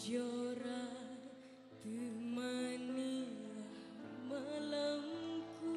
Jora temanilah malamku